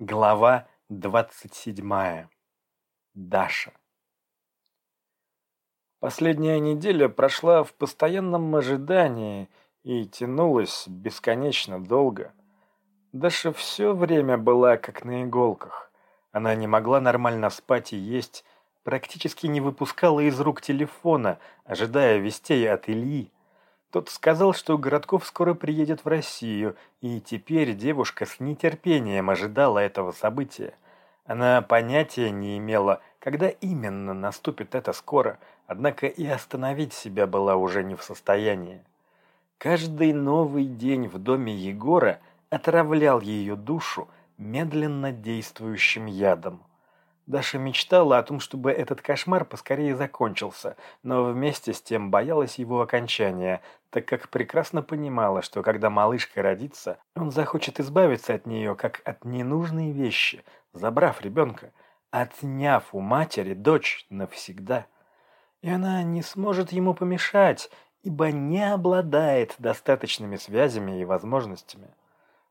Глава 27. Даша. Последняя неделя прошла в постоянном ожидании и тянулась бесконечно долго. Даша все время была как на иголках. Она не могла нормально спать и есть, практически не выпускала из рук телефона, ожидая вестей от Ильи. Тот сказал, что Городков скоро приедет в Россию, и теперь девушка с нетерпением ожидала этого события. Она понятия не имела, когда именно наступит это скоро, однако и остановить себя была уже не в состоянии. Каждый новый день в доме Егора отравлял ее душу медленно действующим ядом. Даша мечтала о том, чтобы этот кошмар поскорее закончился, но вместе с тем боялась его окончания, так как прекрасно понимала, что когда малышка родится, он захочет избавиться от нее, как от ненужной вещи, забрав ребенка, отняв у матери дочь навсегда. И она не сможет ему помешать, ибо не обладает достаточными связями и возможностями.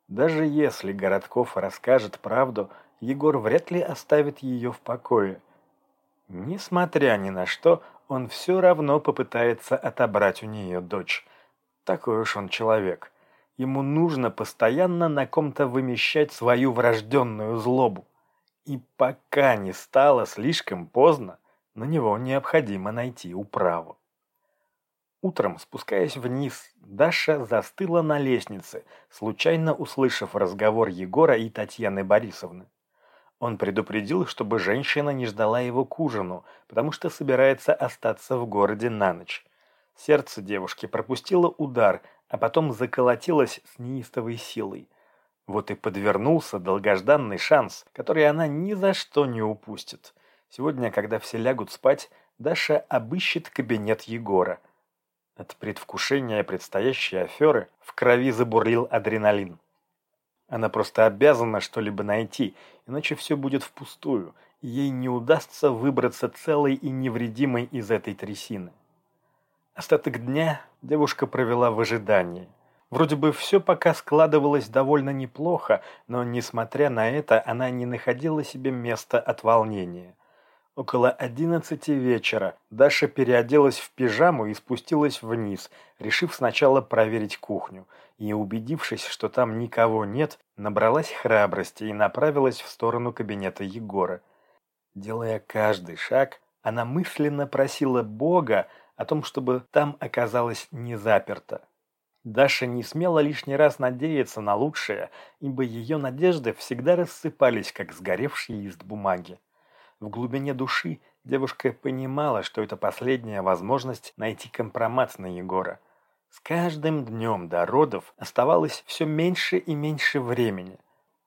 Даже если Городков расскажет правду – Егор вряд ли оставит ее в покое. Несмотря ни на что, он все равно попытается отобрать у нее дочь. Такой уж он человек. Ему нужно постоянно на ком-то вымещать свою врожденную злобу. И пока не стало слишком поздно, на него необходимо найти управу. Утром, спускаясь вниз, Даша застыла на лестнице, случайно услышав разговор Егора и Татьяны Борисовны. Он предупредил, чтобы женщина не ждала его к ужину, потому что собирается остаться в городе на ночь. Сердце девушки пропустило удар, а потом заколотилось с неистовой силой. Вот и подвернулся долгожданный шанс, который она ни за что не упустит. Сегодня, когда все лягут спать, Даша обыщет кабинет Егора. От предвкушения предстоящей аферы в крови забурлил адреналин. Она просто обязана что-либо найти, иначе все будет впустую, и ей не удастся выбраться целой и невредимой из этой трясины. Остаток дня девушка провела в ожидании. Вроде бы все пока складывалось довольно неплохо, но, несмотря на это, она не находила себе места от волнения. Около одиннадцати вечера Даша переоделась в пижаму и спустилась вниз, решив сначала проверить кухню, и, убедившись, что там никого нет, набралась храбрости и направилась в сторону кабинета Егора. Делая каждый шаг, она мысленно просила Бога о том, чтобы там оказалось не заперто. Даша не смела лишний раз надеяться на лучшее, ибо ее надежды всегда рассыпались, как сгоревший лист бумаги. В глубине души девушка понимала, что это последняя возможность найти компромат на Егора. С каждым днем до родов оставалось все меньше и меньше времени,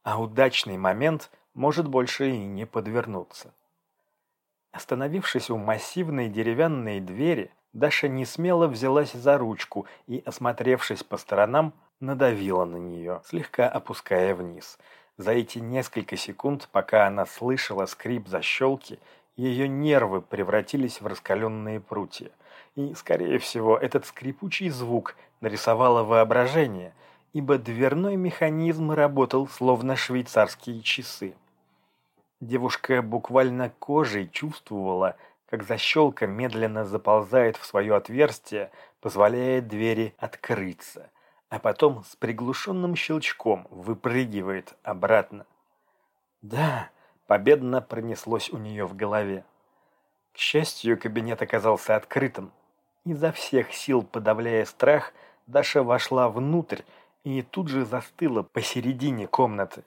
а удачный момент может больше и не подвернуться. Остановившись у массивной деревянной двери, Даша не смело взялась за ручку и, осмотревшись по сторонам, надавила на нее, слегка опуская вниз – за эти несколько секунд, пока она слышала скрип защелки, ее нервы превратились в раскаленные прутья. И, скорее всего, этот скрипучий звук нарисовало воображение, ибо дверной механизм работал словно швейцарские часы. Девушка буквально кожей чувствовала, как защелка медленно заползает в свое отверстие, позволяя двери открыться – а потом с приглушенным щелчком выпрыгивает обратно. «Да!» – победно пронеслось у нее в голове. К счастью, кабинет оказался открытым. Изо всех сил подавляя страх, Даша вошла внутрь и тут же застыла посередине комнаты.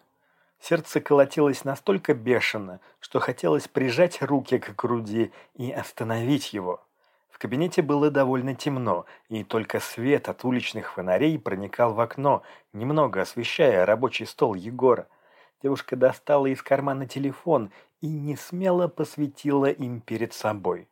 Сердце колотилось настолько бешено, что хотелось прижать руки к груди и остановить его. Кабинете было довольно темно, и только свет от уличных фонарей проникал в окно, немного освещая рабочий стол Егора. Девушка достала из кармана телефон и не смело посветила им перед собой.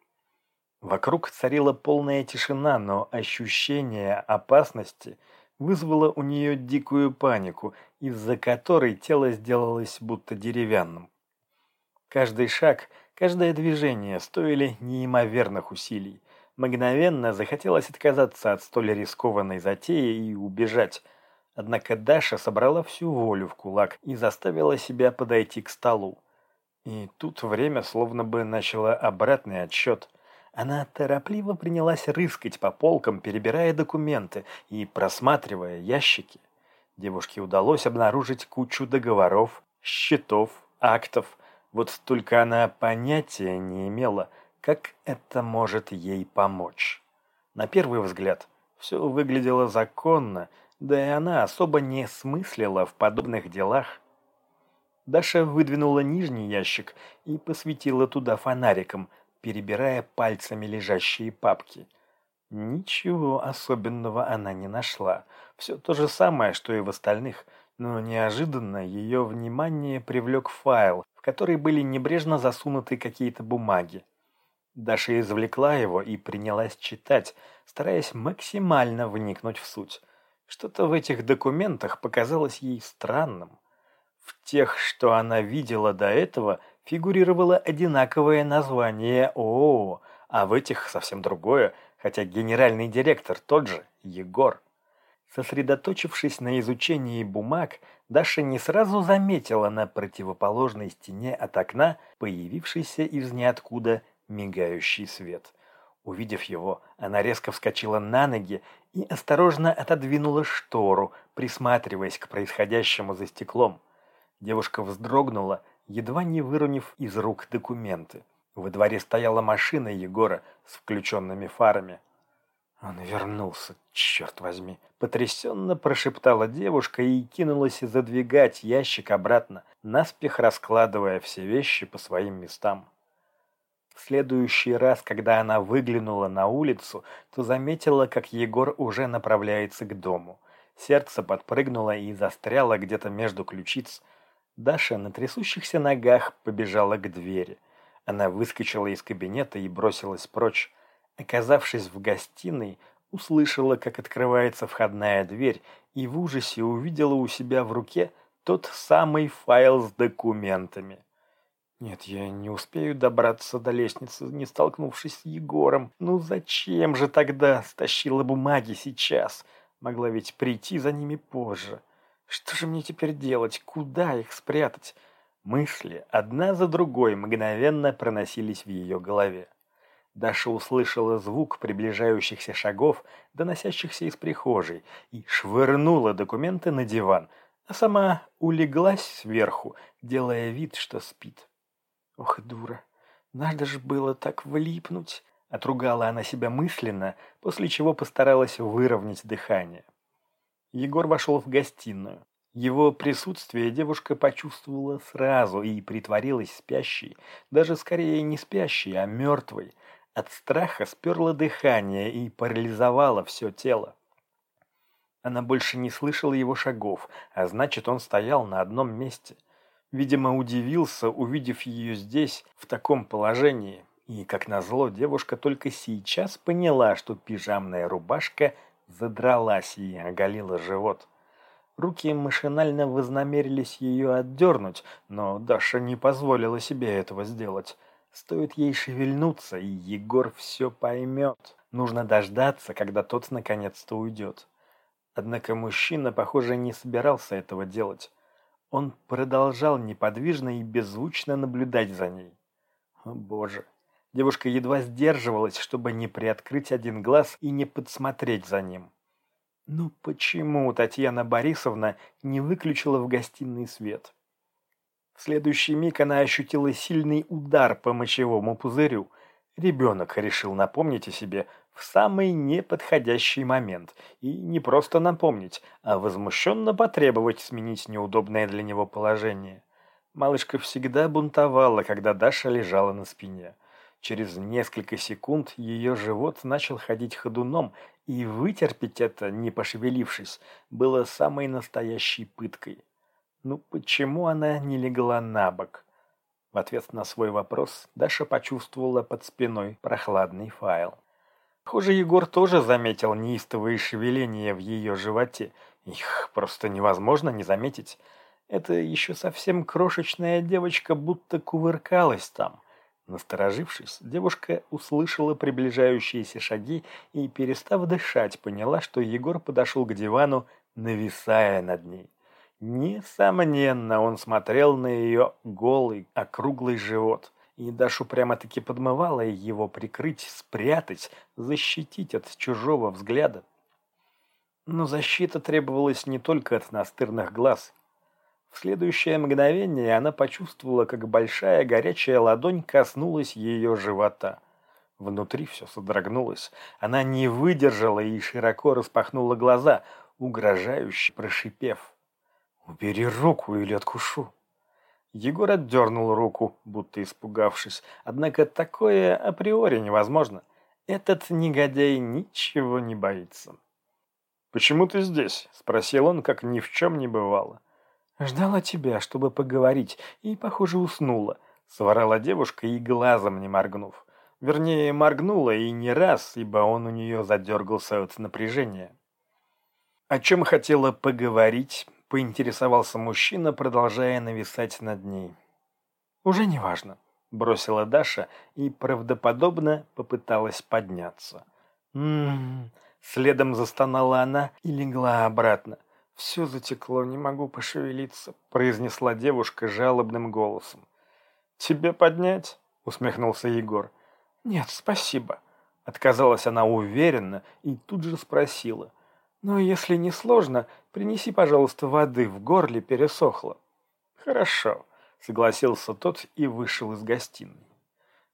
Вокруг царила полная тишина, но ощущение опасности вызвало у нее дикую панику, из-за которой тело сделалось будто деревянным. Каждый шаг, каждое движение стоили неимоверных усилий. Мгновенно захотелось отказаться от столь рискованной затеи и убежать. Однако Даша собрала всю волю в кулак и заставила себя подойти к столу. И тут время словно бы начало обратный отсчет. Она торопливо принялась рыскать по полкам, перебирая документы и просматривая ящики. Девушке удалось обнаружить кучу договоров, счетов, актов. Вот только она понятия не имела, как это может ей помочь. На первый взгляд, все выглядело законно, да и она особо не смыслила в подобных делах. Даша выдвинула нижний ящик и посветила туда фонариком, перебирая пальцами лежащие папки. Ничего особенного она не нашла. Все то же самое, что и в остальных, но неожиданно ее внимание привлек файл, в который были небрежно засунуты какие-то бумаги. Даша извлекла его и принялась читать, стараясь максимально вникнуть в суть. Что-то в этих документах показалось ей странным. В тех, что она видела до этого, фигурировало одинаковое название ООО, а в этих совсем другое, хотя генеральный директор тот же, Егор. Сосредоточившись на изучении бумаг, Даша не сразу заметила на противоположной стене от окна появившийся из ниоткуда мигающий свет. Увидев его, она резко вскочила на ноги и осторожно отодвинула штору, присматриваясь к происходящему за стеклом. Девушка вздрогнула, едва не выронив из рук документы. Во дворе стояла машина Егора с включенными фарами. Он вернулся, черт возьми. Потрясенно прошептала девушка и кинулась задвигать ящик обратно, наспех раскладывая все вещи по своим местам. В следующий раз, когда она выглянула на улицу, то заметила, как Егор уже направляется к дому. Сердце подпрыгнуло и застряло где-то между ключиц, Даша на трясущихся ногах побежала к двери. Она выскочила из кабинета и бросилась прочь. Оказавшись в гостиной, услышала, как открывается входная дверь, и в ужасе увидела у себя в руке тот самый файл с документами. Нет, я не успею добраться до лестницы, не столкнувшись с Егором. Ну зачем же тогда стащила бумаги сейчас? Могла ведь прийти за ними позже. Что же мне теперь делать? Куда их спрятать? Мысли одна за другой мгновенно проносились в ее голове. Даша услышала звук приближающихся шагов, доносящихся из прихожей, и швырнула документы на диван, а сама улеглась сверху, делая вид, что спит. «Ох, дура! Надо же было так влипнуть!» Отругала она себя мысленно, после чего постаралась выровнять дыхание. Егор вошел в гостиную. Его присутствие девушка почувствовала сразу и притворилась спящей, даже скорее не спящей, а мертвой. От страха сперла дыхание и парализовала все тело. Она больше не слышала его шагов, а значит, он стоял на одном месте. Видимо, удивился, увидев ее здесь, в таком положении. И, как назло, девушка только сейчас поняла, что пижамная рубашка – задралась и оголила живот. Руки машинально вознамерились ее отдернуть, но Даша не позволила себе этого сделать. Стоит ей шевельнуться, и Егор все поймет. Нужно дождаться, когда тот наконец-то уйдет. Однако мужчина, похоже, не собирался этого делать. Он продолжал неподвижно и беззвучно наблюдать за ней. О боже, Девушка едва сдерживалась, чтобы не приоткрыть один глаз и не подсмотреть за ним. Ну почему Татьяна Борисовна не выключила в гостиной свет? В следующий миг она ощутила сильный удар по мочевому пузырю. Ребенок решил напомнить о себе в самый неподходящий момент. И не просто напомнить, а возмущенно потребовать сменить неудобное для него положение. Малышка всегда бунтовала, когда Даша лежала на спине. Через несколько секунд ее живот начал ходить ходуном, и вытерпеть это, не пошевелившись, было самой настоящей пыткой. Ну почему она не легла на бок? В ответ на свой вопрос Даша почувствовала под спиной прохладный файл. Похоже, Егор тоже заметил неистовые шевеления в ее животе. Их просто невозможно не заметить. Это еще совсем крошечная девочка будто кувыркалась там – Насторожившись, девушка услышала приближающиеся шаги и, перестав дышать, поняла, что Егор подошел к дивану нависая над ней. Несомненно, он смотрел на ее голый, округлый живот, и Дашу прямо-таки подмывало его прикрыть, спрятать, защитить от чужого взгляда. Но защита требовалась не только от настырных глаз. В следующее мгновение она почувствовала, как большая горячая ладонь коснулась ее живота. Внутри все содрогнулось. Она не выдержала и широко распахнула глаза, угрожающе прошипев. «Убери руку или откушу». Егор отдернул руку, будто испугавшись. Однако такое априори невозможно. Этот негодяй ничего не боится. «Почему ты здесь?» – спросил он, как ни в чем не бывало. «Ждала тебя, чтобы поговорить, и, похоже, уснула», — соврала девушка и глазом не моргнув. Вернее, моргнула и не раз, ибо он у нее задергался от напряжения. «О чем хотела поговорить?» — поинтересовался мужчина, продолжая нависать над ней. «Уже не важно», — бросила Даша и правдоподобно попыталась подняться. «М-м-м», следом застонала она и легла обратно. «Все затекло, не могу пошевелиться», — произнесла девушка жалобным голосом. «Тебе поднять?» — усмехнулся Егор. «Нет, спасибо», — отказалась она уверенно и тут же спросила. «Но если не сложно, принеси, пожалуйста, воды, в горле пересохло». «Хорошо», — согласился тот и вышел из гостиной.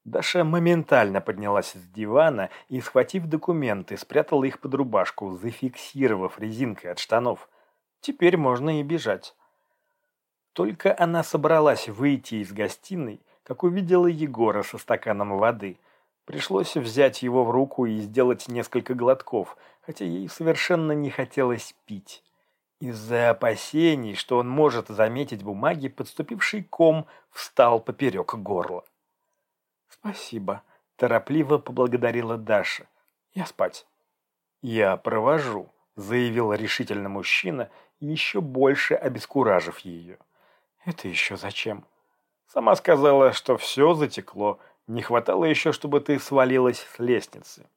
Даша моментально поднялась с дивана и, схватив документы, спрятала их под рубашку, зафиксировав резинкой от штанов. Теперь можно и бежать. Только она собралась выйти из гостиной, как увидела Егора со стаканом воды. Пришлось взять его в руку и сделать несколько глотков, хотя ей совершенно не хотелось пить. Из-за опасений, что он может заметить бумаги, подступивший ком встал поперек горла. «Спасибо», – торопливо поблагодарила Даша. «Я спать». «Я провожу», – заявил решительно мужчина еще больше обескуражив ее. «Это еще зачем?» «Сама сказала, что все затекло. Не хватало еще, чтобы ты свалилась с лестницы».